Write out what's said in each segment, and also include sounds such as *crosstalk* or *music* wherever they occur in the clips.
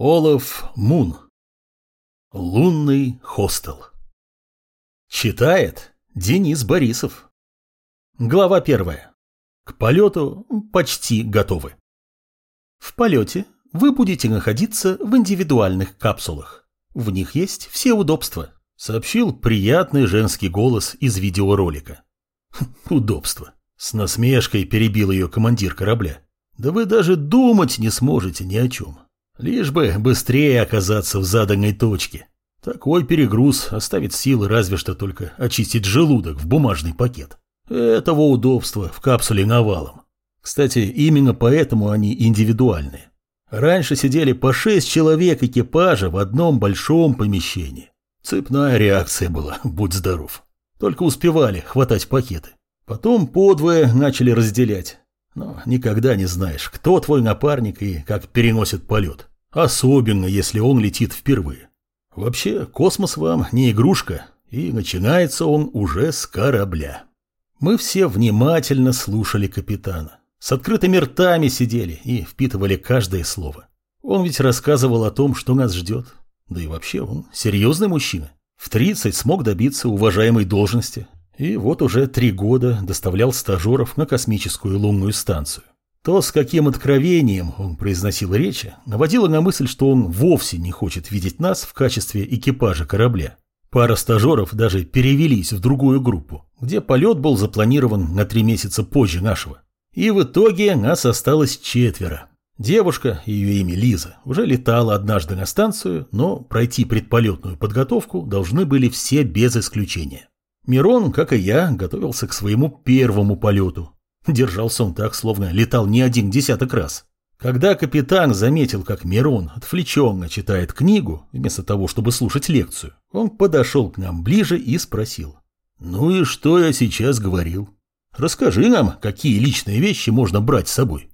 Олаф Мун. Лунный хостел. Читает Денис Борисов. Глава первая. К полету почти готовы. В полете вы будете находиться в индивидуальных капсулах. В них есть все удобства, сообщил приятный женский голос из видеоролика. *laughs* Удобство. С насмешкой перебил ее командир корабля. Да вы даже думать не сможете ни о чем. Лишь бы быстрее оказаться в заданной точке. Такой перегруз оставит силы разве что только очистить желудок в бумажный пакет. Этого удобства в капсуле навалом. Кстати, именно поэтому они индивидуальные. Раньше сидели по шесть человек экипажа в одном большом помещении. Цепная реакция была, *laughs* будь здоров. Только успевали хватать пакеты. Потом подвое начали разделять. Но никогда не знаешь, кто твой напарник и как переносит полет. Особенно, если он летит впервые. Вообще, космос вам не игрушка, и начинается он уже с корабля. Мы все внимательно слушали капитана. С открытыми ртами сидели и впитывали каждое слово. Он ведь рассказывал о том, что нас ждет. Да и вообще он серьезный мужчина. В 30 смог добиться уважаемой должности, и вот уже три года доставлял стажеров на космическую лунную станцию. То, с каким откровением он произносил речи, наводило на мысль, что он вовсе не хочет видеть нас в качестве экипажа корабля. Пара стажеров даже перевелись в другую группу, где полет был запланирован на три месяца позже нашего. И в итоге нас осталось четверо. Девушка, ее имя Лиза, уже летала однажды на станцию, но пройти предполетную подготовку должны были все без исключения. Мирон, как и я, готовился к своему первому полету. Держался он так, словно летал не один десяток раз. Когда капитан заметил, как Мирон отвлеченно читает книгу, вместо того, чтобы слушать лекцию, он подошел к нам ближе и спросил. «Ну и что я сейчас говорил? Расскажи нам, какие личные вещи можно брать с собой».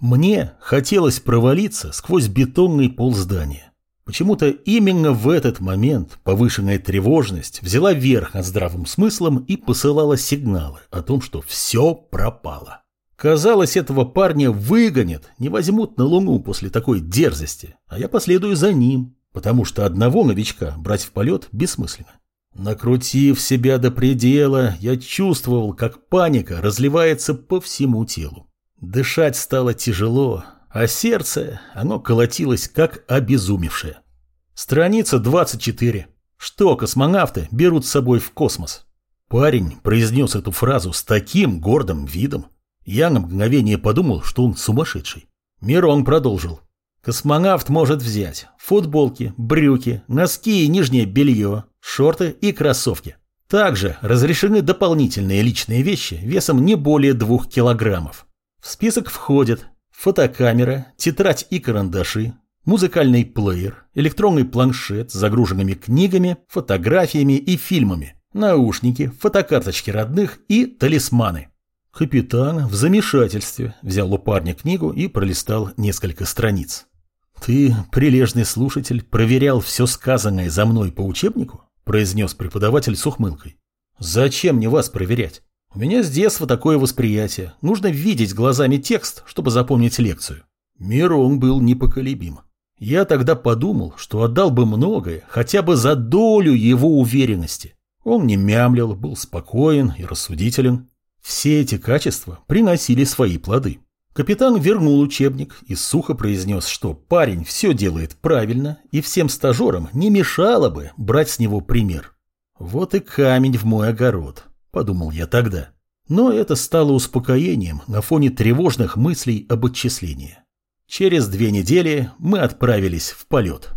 Мне хотелось провалиться сквозь бетонный пол здания. Почему-то именно в этот момент повышенная тревожность взяла верх над здравым смыслом и посылала сигналы о том, что все пропало. Казалось, этого парня выгонят, не возьмут на Луну после такой дерзости, а я последую за ним, потому что одного новичка брать в полет бессмысленно. Накрутив себя до предела, я чувствовал, как паника разливается по всему телу. Дышать стало тяжело, а сердце, оно колотилось как обезумевшее. Страница 24. Что космонавты берут с собой в космос? Парень произнес эту фразу с таким гордым видом. Я на мгновение подумал, что он сумасшедший. Мирон продолжил. Космонавт может взять футболки, брюки, носки и нижнее белье, шорты и кроссовки. Также разрешены дополнительные личные вещи весом не более двух килограммов. В список входят Фотокамера, тетрадь и карандаши, музыкальный плеер, электронный планшет с загруженными книгами, фотографиями и фильмами, наушники, фотокарточки родных и талисманы. Капитан в замешательстве взял у парня книгу и пролистал несколько страниц. «Ты, прилежный слушатель, проверял все сказанное за мной по учебнику?» произнес преподаватель с ухмылкой. «Зачем мне вас проверять? У меня с детства такое восприятие. Нужно видеть глазами текст, чтобы запомнить лекцию. Мирон был непоколебим. Я тогда подумал, что отдал бы многое, хотя бы за долю его уверенности. Он не мямлил, был спокоен и рассудителен. Все эти качества приносили свои плоды. Капитан вернул учебник и сухо произнес, что парень все делает правильно, и всем стажерам не мешало бы брать с него пример. Вот и камень в мой огород подумал я тогда. Но это стало успокоением на фоне тревожных мыслей об отчислении. Через две недели мы отправились в полет.